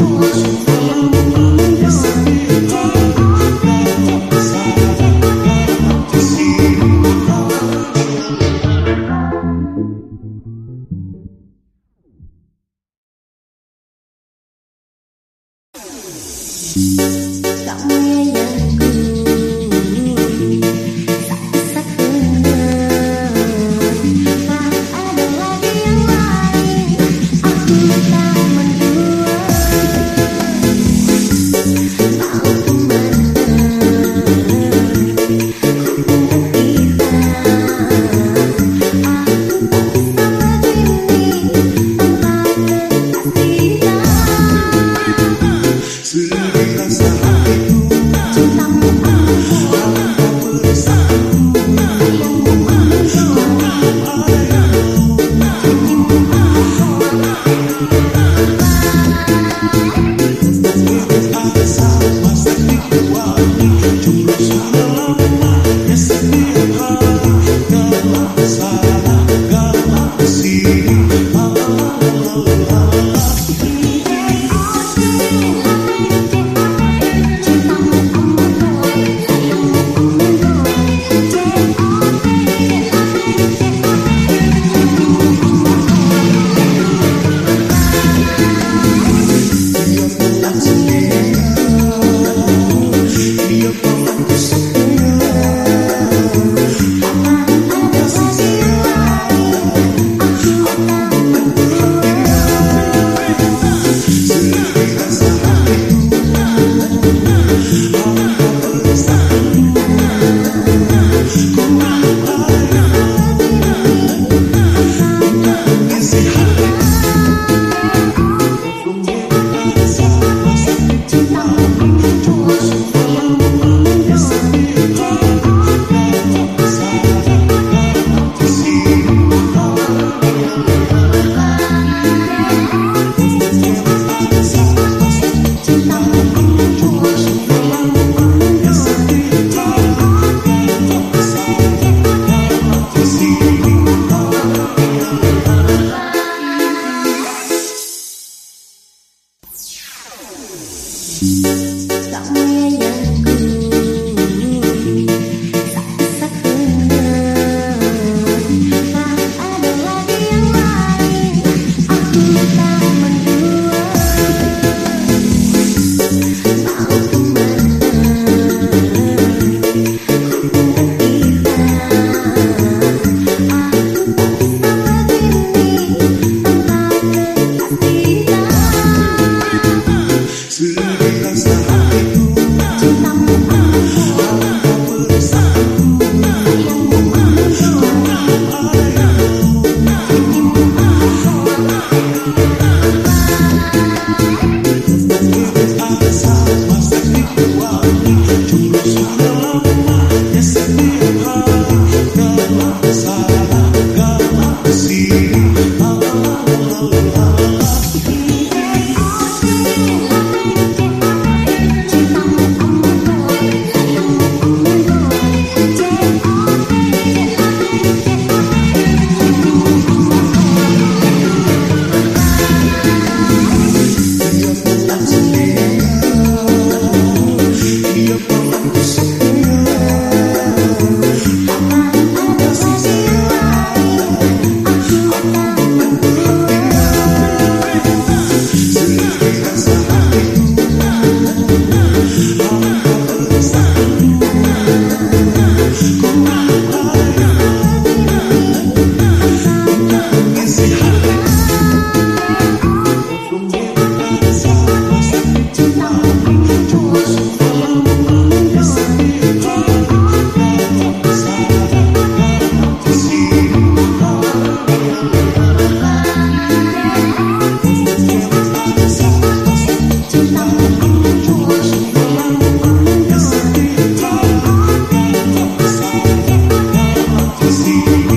Senhor. Wow.